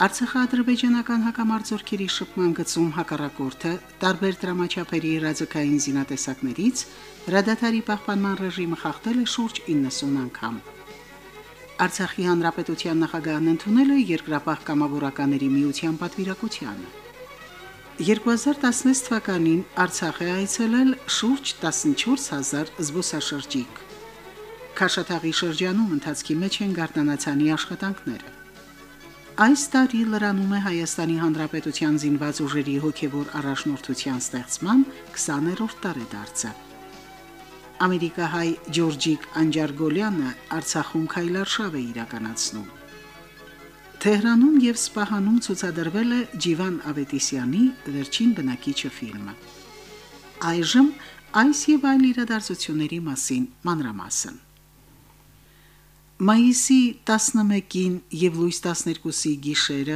Արցախա-ադրբեջանական հակամարտությունների շփման գծում հակառակորդը տարբեր դրամաչափերի ռազմական զինատեսակներից հրադադարի պահպանման ռեժիմը խախտել է շուրջ 90 անգամ։ Արցախի հանրապետության նախագահն ընդունել է երկրապահ կամավորականների միության պատվիրակությանը։ 2016 թվականին Արցախ է այցելել շուրջ 14000 զբոսաշրջիկ։ Քաշաթաղի շրջանում ընթացքի մեջ են գարնանացանի աշխատանքները։ Այս տարի լրանում է Հայաստանի Հանրապետության զինված ուժերի հոգևոր առաջնորդության ստեղծման 20-րդ տարեդարձը։ Ամերիկահայ Ջորջիկ Անջարգոլյանը Արցախում քայլարշավ է իրականացնում։ Թեհրանում եւ Սպահանում ցուցադրվել է Ջիվան Ավետիսյանի Վերջին բնակիչը ֆիլմը։ Այժմ այս եւ այլ իրադարձությունների մասին մանրամասն։ Մայիսի 11-ին եւ լույս 12-ի գիշերը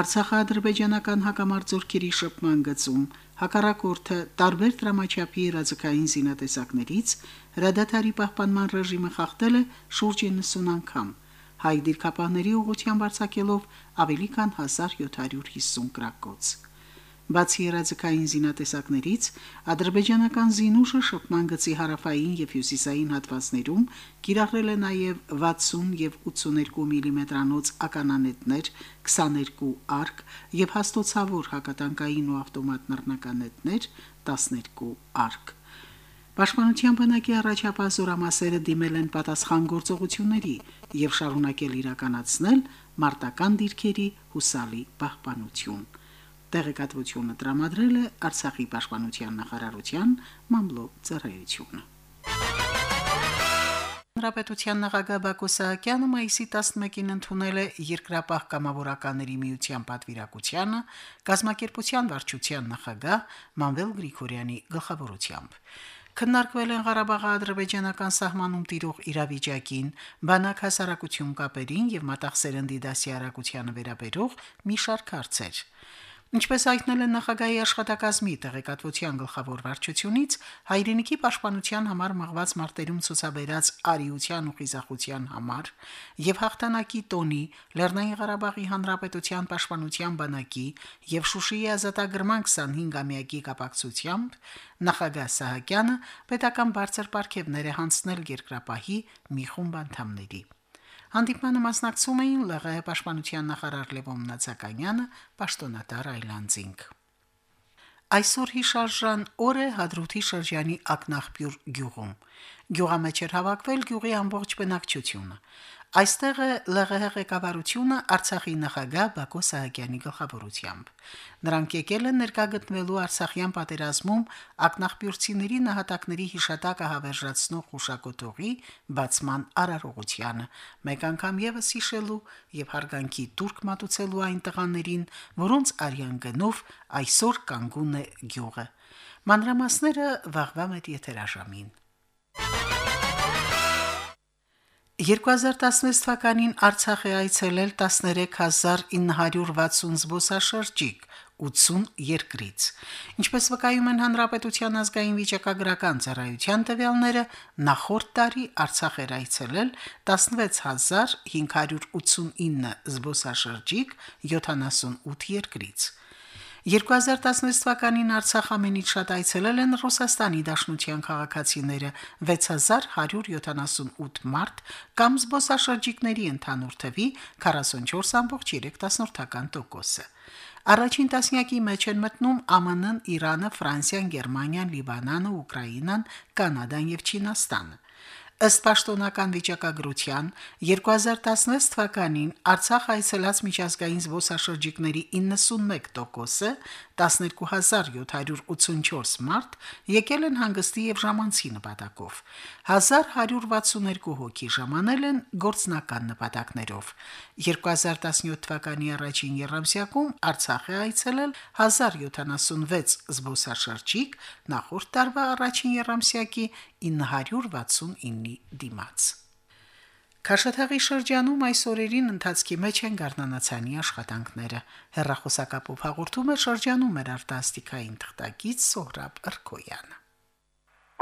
Արցախա-ադրբեջանական հակամարտությունների շփման գծում հակառակորդը տարբեր դրամաչափի ռազմական զինատեսակներից հրադադարի պահպանման ռեժիմը խախտել է շուրջ 90 անգամ, հայ դիրքապահների ուղղությամբ արձակելով ավելի քան 1750 գրակոց։ Բացի երազկային զինատեսակներից, ադրբեջանական զինուշը շփման գծի հարավային եւ հյուսիսային հատվածներում կիրառել է նաեւ 60 եւ 82 մմ-անոց mm ականանետներ, 22 արկ եւ հաստոցավոր հակատանկային ու ավտոմատ նռնականետներ, 12 արկ։ Պաշտպանության բանակի առաջապահ զորամասերը դիմել են պատասխան գործողությունների եւ շարունակել իրականացնել մարտական դիրքերի հուսալի պահպանություն տեղեկատվությունը տրամադրել է Արցախի պաշտպանության նախարարության մամլո ծառայությունը։ Հանրապետության նախագահ Բակո Սահակյանը մայիսի 11-ին ընդունել է երկրապահ կամավորականների միության պատվիրակությանը գազམ་ակերպության վարչության նախագահ Մանվել Գրիգորյանի գլխավորությամբ։ Քննարկվել են Ղարաբաղի ադրբեջանական սահմանում տիրող իրավիճակին, բանակ հասարակություն կապերին եւ մտածերնդի դասյարակությանը վերաբերող մի շարք հարցեր։ Ինչպես հայտնել են նախագահի աշխատակազմի տեղեկատվության գլխավոր վարչությունից, հայրենիքի պաշտպանության համար մղված մարտերում ցուցաբերած արիության ու խիզախության համար եւ հաղթանակի տոնի Լեռնային Ղարաբաղի Հանրապետության պաշտպանության բանակի եւ Շուշիի ազատագրման 25-ամյակի կապակցությամբ նախագահ Սահակյանը պետական բարձր պարգևներ է հանձնել երկրապահի մի խումբ անդամների։ Հանդիպմանը մասնակցում էին ԼՂՀ պաշտպանության նախարար Լևոն Նացականյանը, պաշտոնատար Այլանդզինգ։ Այսօր հիշարժան օր է Հադրութի շրջանի Ակնախբյուր գյուղում։ Գյուղամեջ էր հավաքվել գյուղի ամբողջ բնակչությունը։ Այստեղ է ԼՂՀ ղեկավարությունը Արցախի նախագահ Բակո Սահակյանի գլխավորությամբ։ Նրանք եկել են ներկայգտնվելու Արցախյան պատերազմում ակնախպյուրցիների նահատակների հիշատակը հավերժացնող խոշակոտողի բացման արարողությանը, մեկ անգամ եւս հիշելու եւ հարգանքի турք մատուցելու այն տղաներին, որոնց արյան գնով այսօր կանգուն է գյուղը։ Մանրամասները վաղվա մետ եթերաժամին։ 2016 թվականին Արցախ է այցելել 13960 զբոսաշրջիկ 80 երկրից։ Ինչպես վկայում են Հանրապետության ազգային վիճակագրական ծառայության տվյալները, նախորդ տարի Արցախ էր այցելել 16589 զբոսաշրջիկ 78 երկրից։ 2016 թվականին Արցախ ամենից շատ այցելել են Ռուսաստանի Դաշնության քաղաքացիները. 6178 մարտ կամ զբոսաշրջիկների ընդհանուր թվի 44.3%-ը։ Առաջին տասնյակի մեջ են մտնում ԱՄՆ-ն, Իրանը, Ֆրանսիան, Գերմանիան, Լիբանանը, Ուկրաինան, Կանադան եւ Չինաստանը։ Ըստ պաշտոնական վիճակագրության 2016 թվականին Արցախ այցելած միջազգային զբոսաշրջիկների 91%-ը 12784 մարդ եկել են հանգստի եւ ժամանցի նպատակով 1162 հոգի ժամանել են գործնական նպատակներով 2017 թվականի առաջին երամսյակում Արցախ է այցելել 1076 զբոսաշրջիկ նախորդ տարվա առաջին երամսյակի 969-ի դիմաց Քաշաթաղի շրջանում այս օրերին ընթացքի մեջ են գարնանացանի աշխատանքները։ Հերրախոսակապով հաղորդում է շրջանում մեր արտասթիկային թղթակից Սոհրաբ Ըրքոյանը։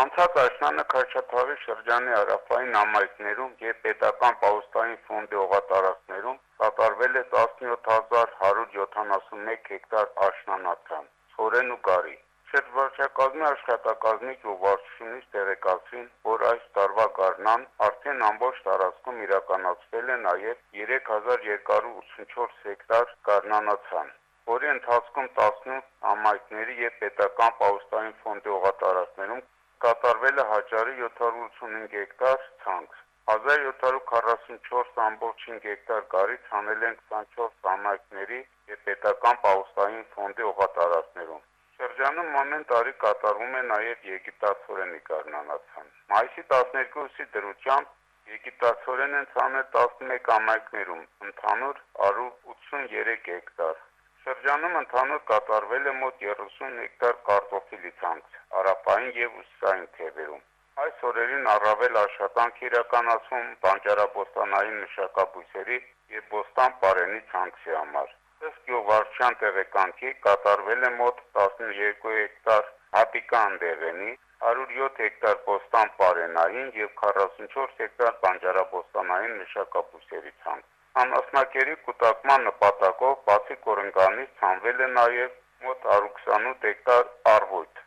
Անցած աշնանը Քաշաթաղի շրջանի հարավային ամայքներում եւ պետական պաուստային ֆոնդի օղատարածքներում կատարվել է 17171 հեկտար աշնանաթան, ծորեն ու գարի։ Շրջվարչակազմի աշխատակազմի ճուղարշությունից տեղեկացրին, որ այս տարվա գարնան արդեն ամբողջ տարածքում իրականացվել է նաև 3284 հեկտար գարնանացան, որի ընթացքում 18 ամայքների եւ պետական պաուստային ֆոնդի օղատարածներում կատարվել է հաճարի 785 հեկտար ցանց։ 1744.5 հեկտար գարի ցանել են 24 ամայքների եւ պետական պաուստային ֆոնդի օղատարածներում։ Շրջանում ամեն տարի կատարվում է նաև եգիպտացորենի գարնանացան։ Մայիսի 12-ի դրությամբ եգիպտացորեն են ցանել 11 ամայքներում, ընդհանուր արու 83 հեկտար։ Շրջանում ընդհանուր կատարվել է մոտ 30 հեկտար կարտոֆիլի ցանց, արապային եւ ուսային թևերում։ Այս օրերին առավել աշխատանք իրականացում բանջարաբոստանային մշակաբույսերի եւ բոստան պարենի ցանցի համար։ Ըստ գյուղվարչության տեղեկանքի կատարվել է մոտ 12 հեկտար հատիկան դեղենի, 107 հեկտար բոստան պարենային եւ 44 հեկտար բանջարաբոստանային մշակաբույսերի ցանց։ Անասնակերի կուտակման նպատակով բացի կորնգանից ցանվել է նաեւ մոտ 128 հեկտար արվույթ։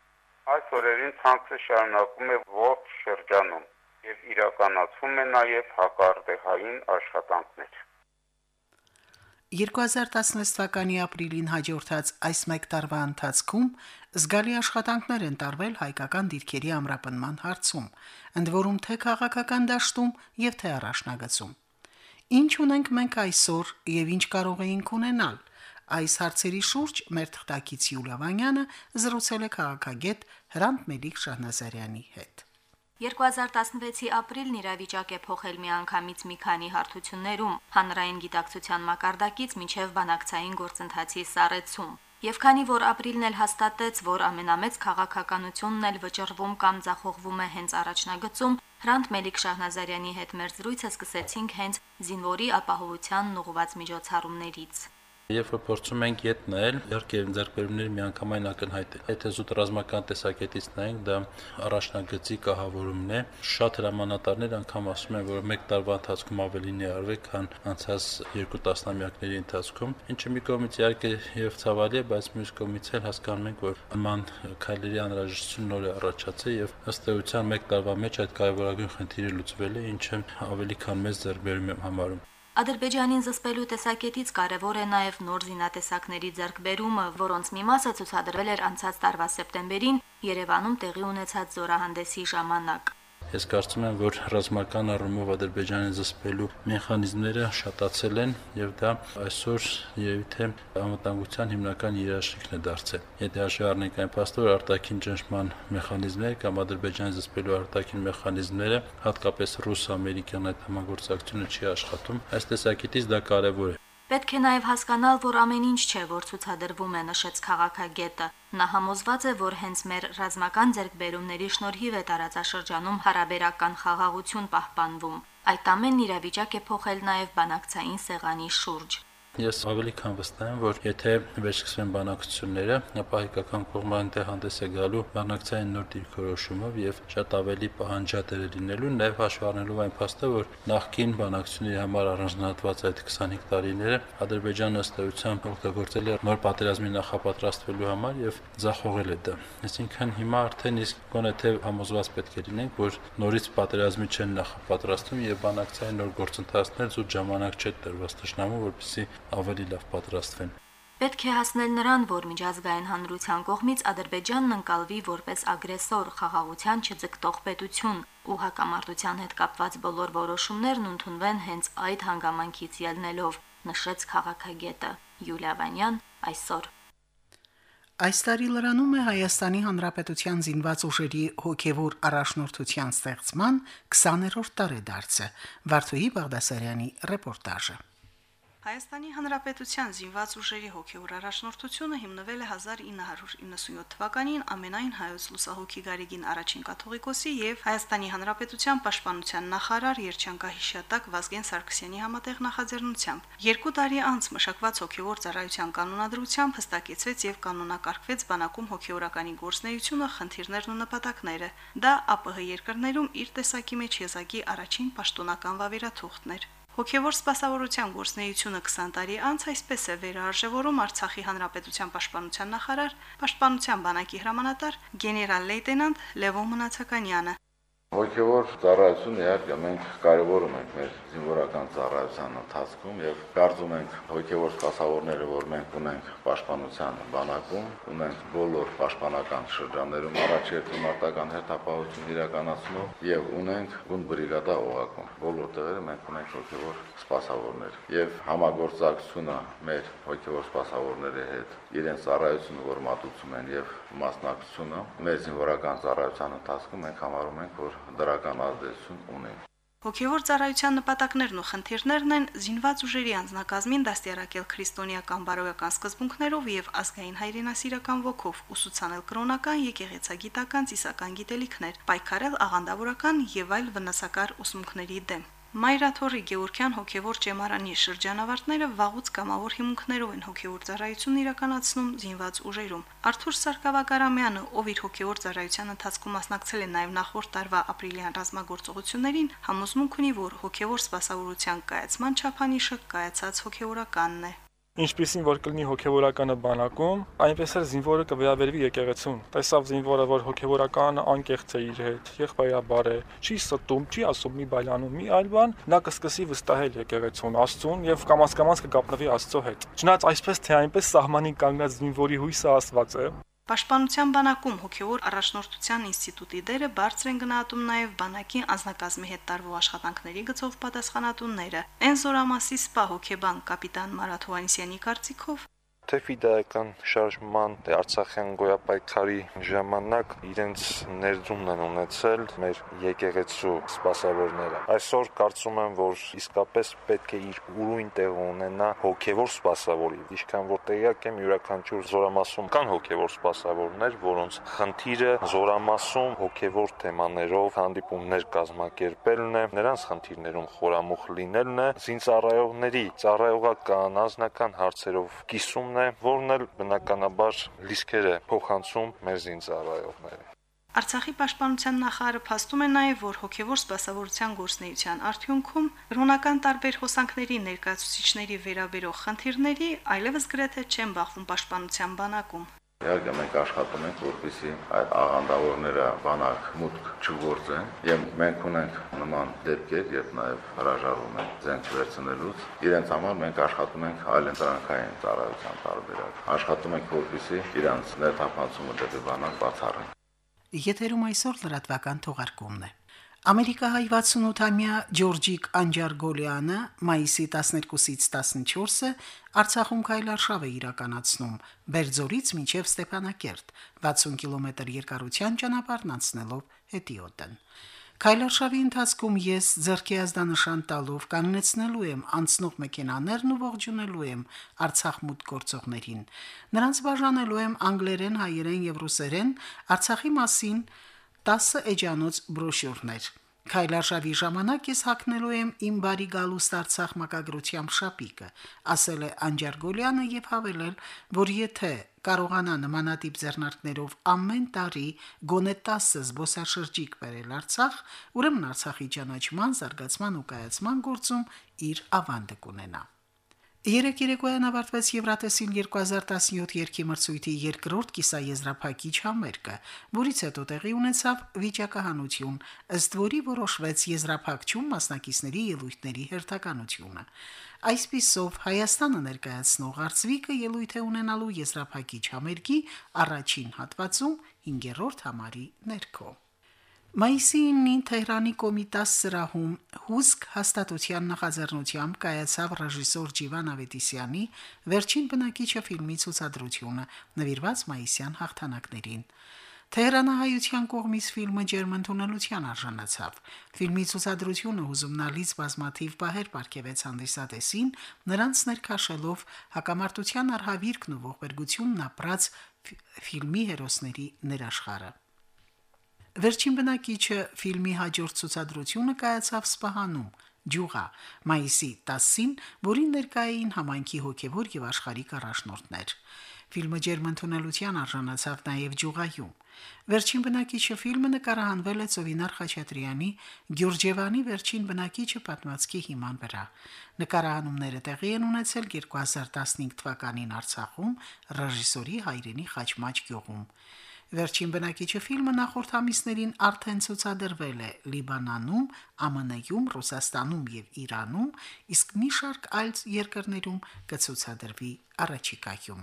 Այս օրերին ցանցը շարունակում է ողջ շրջանում եւ իրականացվում է նաեւ հակարդեհային աշխատանքներ։ 2016 թվականի ապրիլին հաջորդած այս մեկ տարվա ընթացքում զգալի աշխատանքներ են տարվել հայկական դիրքերի ամրապնման հարցում, ընդ որում թե քաղաքական դաշտում եւ թե առաջնագծում։ Ինչ ունենք մենք այսօր եւ ինչ կարող էինք ունենալ։ Այս հարցերի շուրջ մեր թղթակից Յուլիա Վանյանը զրուցել է քաղաքագետ Հրանտ Մելիք Շահնազարյանի հետ։ 2016-ի ապրիլն իրավիճակ է փոխել միանգամից մի քանի հարթություններում՝ հանրային գիտակցության մակարդակից մինչև բանակցային գործընթացի սառեցում։ Եվ քանի որ ապրիլն էլ հաստատեց, որ ամենամեծ քաղաքականությունն էլ վճռվում կամ ձախողվում է հենց առաջնագծում, Հրանտ Մելիք Շահնազարյանի հետ մեր զրույցը սկսեցինք հենց զինվորի ապահովությանն ուղղված միջոցառումներից։ Երբ որ փորձում ենք յետ նայել, իհարկե ձեռքբերումների միանգամայն ակնհայտ է։ Եթե զուտ ռազմական տեսակետից նայենք, դա առաջնագծի կահավորումն է։ Շատ հրամանատարներ անգամ ասում են, որ մեկ տարվա ընթացքում ավելին է արվել, քան անցած երկու տասնամյակների ընթացքում, ինչը մի կողմից իհարկե եւ ցավալի է, բայց մյուս կողմից էլ հասկանում ենք, որ նման քայլերի անհրաժեշտություն նոր է առաջացել եւ ըստ էության մեկ տարվա մեջ այդ կարևորագույն խնդիրը լուծվել է, ինչը ավելի քան մեծ ձեռքբերում եմ համարում։ Ադրբեջանին զսպելու տեսակետից կարևոր է նաև նոր զինատեսակների ձեռքբերումը, որոնց մի մասը ցուցադրվել էր անցած տարվա սեպտեմբերին Երևանում տեղի ունեցած զորահանդեսի ժամանակ։ Ես կարծում եմ, որ ռազմական առումով Ադրբեջանը զսպելու մեխանիզմները շատացել են եւ դա այսօր երևի թե անվտանգության հիմնական երաշխիքն է դարձել։ Եթե հաշվի առնենք այն փաստը, որ արտաքին ճնշման մեխանիզմները կամ Ադրբեջանի զսպելու արտաքին մեխանիզմները, հատկապես ռուս-ամերիկյան այդ համագործակցությունը չի աշխատում, այս տեսակետից դա կարեւոր է։ Պետք է նաև հասկանալ, որ ամեն ինչ չէ, որ ցուցադրվում է, նշեց քաղաքագետը։ Նա համոզված է, որ հենց մեր ռազմական ձեռքբերումների շնորհիվ է տարածաշրջանում հարաբերական խաղաղություն պահպանվում։ Այդ ամենն իրավիճակ է փոխել նաև բանակցային սեղանի շուրջ։ Ես ավելի քան վստահ եմ, որ եթե վերսկսվեն բանակցությունները, ապա հայկական կողմը այնտեղ հանդես է գալու բանակցային նոր դիրքորոշումով եւ շատ ավելի պահանջատեր է լինելու, նաեւ հաշվի առնելով այն փաստը, որ նախկին բանակցությունների համար առանձնահատված այդ 25 տարիները Ադրբեջանը ըստ էության օգտագործել է նոր պատերազմի նախապատրաստվելու համար եւ ձախողել է դա։ Այսինքն հիմա արդեն իսկ գոնե թե համոզված պետք է լինենք, որ նորից պատերազմի չեն նախապատրաստում եւ բանակցային նոր գործընթացներ զուտ ժամանակ չէ տրված ճշնամու, որպեսզի ավելի լավ պատրաստվեն։ Պետք է հասնել նրան, որ միջազգային հանրության կողմից Ադրբեջանն ընկալվի որպես ագրեսոր, խաղաղության չձգտող պետություն, ու հակամարտության հետ կապված բոլոր որոշումներն ընդունվեն հենց այդ հանգամանքից ելնելով, նշեց քաղաքագետը Յուլիա Վանյան այսօր Այս տարի լրանում է Հայաստանի Հանրապետության զինված ուժերի հոգևոր առաջնորդության ստեղծման 20-րդ տարեդարձը։ Վարդուհի Բաղդասարյանի ռեպորտաժը։ Հայաստանի Հանրապետության զինված ուժերի հոգեոր առաջնորդությունը հիմնվել է 1997 թվականին ամենայն հայոց լուսահոգի Գարեգին առաջին կաթողիկոսի եւ Հայաստանի Հանրապետության պաշտպանության նախարար Երջանկահիշատակ Վազգեն Սարգսյանի համատեղ նախաձեռնությամբ։ Երկու տարի անց մշակված հոգեոր ծառայության կանոնադրությամբ հստակեցվեց եւ կանոնակարգվեց բանակում հոգեորականի գործնեությունը, խնդիրներն ու նպատակները։ Դա ԱՊՀ երկրներում իր տեսակի մեջ եզակի առաջին պաշտոնական վավերաթուղթն էր։ Հոգևոր սպասավորության գործնեությունը 20 տարի անց այսպես է վերարժևորում Արցախի Հանրապետության պաշտպանության նախարար, պաշտպանության բանակի հրամանատար գեներալ լեյտենանտ Լևոն Մնացականյանը։ Հոգևոր ծառայությունը իհարկե մենք կարևորում ենք մեր զինվորական ծառայության ընթացքում եւ կարծում ենք հոգևոր սպասավորները, որ մենք ունենք պաշտպանության բանակում, ունենք բոլոր պաշտպանական շրջաններում առաջերտի մարտական հերթապահություն իրականացնող եւ ունենք գունդ բրիգադա օղակում։ Բոլոր տեղերը մենք ունենք հոգևոր սպասավորներ եւ համագործակցությունը մեր հոգևոր սպասավորների հետ իրենց ծառայությունը որ մատուցում են եւ մասնակցությունը մեր զինվորական ծառայության ընթացքում մենք համարում ենք որ դրական ազդեցություն ունի Հոգևոր ծառայության նպատակներն ու խնդիրներն են զինված ուժերի անձնակազմին դաստիարակել քրիստոնեական բարոյական սկզբունքներով եւ ազգային հայրենասիրական ոգով, ուսուցանել կրոնական, եկեղեցագիտական, ծիսական գիտելիքներ, պայքարել աղանդավորական եւ այլ վնասակար ուսմունքների դեմ։ Մայրաթորի Գեորգյան հոգևոր ճեմարանի շրջանավարտները վաղուց կամավոր հիմունքներով են հոգևոր ծառայությունն իրականացնում զինված ուժերում։ Արթուր Սարգսակարամյանը, ով իր հոգևոր ծառայության ընթացքում մասնակցել է նաև նախորդ տարվա ապրիլյան ռազմագործողություններին, համոզմունք ունի, որ հոգևոր սպասավորության կայացման չափանիշը կայացած հոգևորականն է ինչպեսին որ կլինի հոգեվորականը բանակում, այնպես էլ զինվորը կվերաբերվի եկեղեցուն։ Տեսավ զինվորը, որ հոգեվորականը անկեղծ է իր հետ, եղբայրաբար է, չի ստում, չի ասում մի բայլանում, մի այլ բան, նա կսկսի վստահել եկեղեցուն, Աստծուն եւ կամաց-կամաց կգապնվի Աստծո հետ։ Չնայած այսպես թե այնպես սահմանին կանգնած զինվորի հույսը Աստված է, Պաշտպանության բանակում հոգևոր առաջնորդության ինստիտուտի դերը բարձր են գնահատում նաև բանակի անձնակազմի հետ տարվող աշխատանքների գծով պատասխանատունները։ Են զորամասի սպա հոգեբան կապիտան Մարաթ Հովանեսյանի կարծիքով թե ֆիդայական շարժման թե Արցախյան գոյապայքարի ժամանակ իրենց ներդրումն են ունեցել մեր եկեղեցու սպասավորները։ Այսօր կարծում եմ, որ իսկապես պետք է իր ուրույն տեղ ունենա հոգևոր սպասավորի։ Ինչքան որ տեղյակ եմ, յուրաքանչյուր զորամասում կան հոգևոր սպասավորներ, որոնց խնդիրը զորամասում հոգևոր թեմաներով հանդիպումներ կազմակերպելն է, նրանց խնդիրներում խորամուխ լինելն է, զինծառայողների ծառայողական անձնական հարցերով կիսումն է, որն էլ բնականաբար լիսկեր է փոխանցում մեր զինծառայողներին։ Արցախի պաշտպանության նախարարը փաստում է նաև, որ հոգևոր սպասավորության գործնեության արդյունքում ռոնական տարբեր հոսանքների ներկայացուցիչների վերաբերող խնդիրների այլևս գրեթե չեն բախվում պաշտպանության բանակում։ Իհարկե մենք աշխատում ենք, որպեսզի այդ աղանդավորները բանակ մուտք չգործեն, եւ մենք ունենք նման դեպքեր, երբ նաեւ հրաժարվում են զենք վերցնելուց, իրենց համար մենք աշխատում ենք այլ ընտրանքային ծառայության տարբերակ։ Աշխատում ենք, որպեսզի իրանց ներթափանցումը դեպի բանակ բացառեն։ Եթերում այսօր լրատվական թողարկումն է։ Ամերիկահայ 68-ամյա Ջորջիկ Անջարգոլյանը մայիսի 12-ից 14-ը Արցախում քայլարշավ է իրականացնում Բերձորից մինչև Ստեփանակերտ 60 կիլոմետր երկարության ճանապարհն անցնելով հետիոտն։ Քայլարշավի ընթացքում ես ձերքի ազդանշան տալով կանգնեցնելու եմ անցնող մեքենաներն ու ողջունելու եմ Արցախ մուտք գործողներին։ Նրանց բաժանելու եմ անգլերեն, հայերեն եւ ռուսերեն Արցախի մասին 10 էջանոց բրոշյուրներ։ Քայլարշավի ժամանակ ես հակնելու եմ իմ բարի գալուստ Արցախ մակագրությամբ շապիկը, ասել է Անջարգոլյանը եւ հավելել, որ եթե կարողանա նմանատիպ ձեռնարկներով ամեն տարի գոնե 10 զբոսաշրջիկ բերել Արցախ, ուրեմն Արցախի ճանաչման, զարգացման ու կայացման գործում իր ավանդը կունենա։ Երեք երեկոյան ավարտվեց Եվրատեսիլ 2017 երկի մրցույթի երկրորդ կիսաեզրափակիչ համերգը, որից հետո տեղի ունեցավ վիճակահանություն, ըստ որի որոշվեց եզրափակչում մասնակիցների ելույթների հերթականությունը։ Այսպիսով Հայաստանը ներկայացնող Արծվիկը ելույթ է ունենալու եզրափակիչ համերգի առաջին հատվածում 5-րդ համարի ներքո։ Մայիսի 9-ին Թեհրանի Կոմիտաս սրահում հուսք հաստատության նախաձեռնությամբ կայացավ ռեժիսոր Ջիվան Ավետիսյանի Վերջին բնակիչը ֆիլմի ցուցադրությունը, նվիրված մայիսյան հաղթանակներին։ Թեհրանահայության կողմից ֆիլմը ջերմընդունելության արժանացավ։ Ֆիլմի ցուցադրությունը հուզումնալից բազմաթիվ բահեր ապարգևեց հանդիսատեսին, նրանց ներքաշելով հակամարտության արհավիրքն ու ողբերգությունն ապրած ֆիլմի հերոսների ներաշխարը։ Վերջին բնակիչը ֆիլմի հաջորդ ցուցադրությունը կայացավ Սպահանում, Ջուղա, մայիսի 10-ին, որին ներկա էին համայնքի հոգևոր եւ աշխարհիկ առաջնորդներ։ Ֆիլմը ջերմընդունելության արժանացավ նաև Ջուղայում։ Վերջին բնակիչը ֆիլմը նկարահանվել է Ծովինար Խաչատրյանի Գյուրջևանի վերջին բնակիչը պատմվածքի հիման վրա։ Նկարահանումները տեղի են ունեցել 2015 թվականին Արցախում, ռեժիսորի հայրենի Խաչմաչ գյուղում։ Վերջին բնակիչը ֆիլմը նախորդ ամիսներին արդեն ցուցադրվել է Լիբանանում, ԱՄՆ-ում, Ռուսաստանում եւ Իրանում, իսկ մի շարք այլ երկրներում կցուցադրվի առաջիկայում։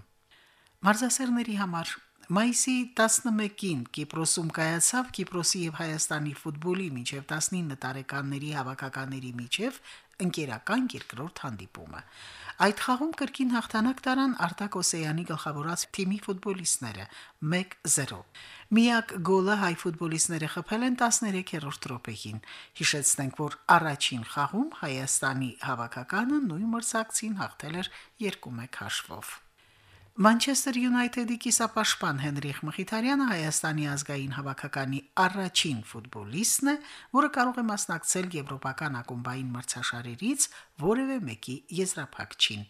Մարզասերների համար Մայիսի 11-ին Կիպրոսում կայացավ Կիպրոսի եւ Հայաստանի ֆուտբոլի միջև 19 տարեկանների հավաքականների միջև ընկերական երկրորդ հանդիպումը։ Այդ խաղում կրկին հաղթանակ տարան Արտակ Օսեյանի գլխավորած թիմի ֆուտբոլիստները 1-0։ Միակ գոլը հայ ֆուտբոլիստները խփել են 13-րդ րոպեին։ Հիշեցնենք, որ առաջին խաղում Հայաստանի հավաքականը նույն մրցակցին հաղթել էր 2-1 հաշվով։ Մանչեսթեր Յունայթեդի կիսապաշտպան Հենրիխ Մխիթարյանը Հայաստանի ազգային հավաքականի առաջին ֆուտբոլիստն է, որը կարող է մասնակցել եվրոպական ակումբային մրցաշարերից որևէ մեկի եզրափակչին։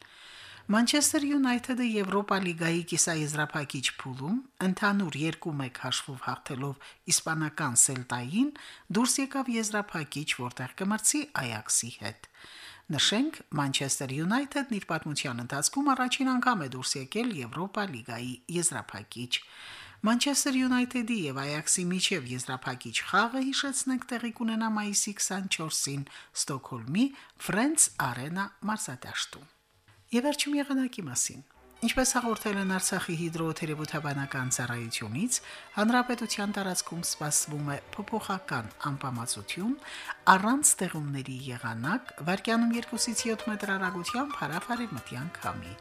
Մանչեսթեր Յունայթեդը Եվրոպա լիգայի կիսաեզրափակիչ փուլում ընդհանուր 2-1 հաշվով հաղթելով իսպանական Սելտային դուրս եկավ եզրափակիչ, որտեղ կմրցի Այաքսի հետ։ Նշենք, Manchester United-ն իր պատմության ընթացքում առաջին անգամ է դուրս եկել Եվրոպա լիգայի եզրափակիչ։ Manchester United-ի եւ Ajax-ի միջև եզրափակիչ խաղը հիշեցնենք տեղի կունենա մայիսի 24-ին Ստոկհոլմի Friends Arena մարզադաշտում։ Եվ վերջում եղանակի մասին։ Ինչպես հաղորդել են Արցախի հիդրոթերապևտաբանական ծառայությունից, հանրապետության տարածքում սպասվում է փոփոխական անբավարարություն առանց ստեղումների եղանակ, վարկյանում 2-ից 7 մետր հեռագությամբ հարավարևմտյան քամի։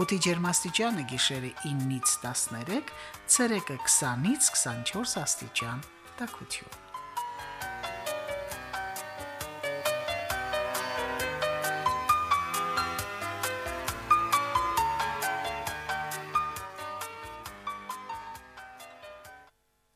Օդի ջերմաստիճանը գիշերը 9-ից 13, ցերեկը 20-ից 24 աստիճան։ Տակություն։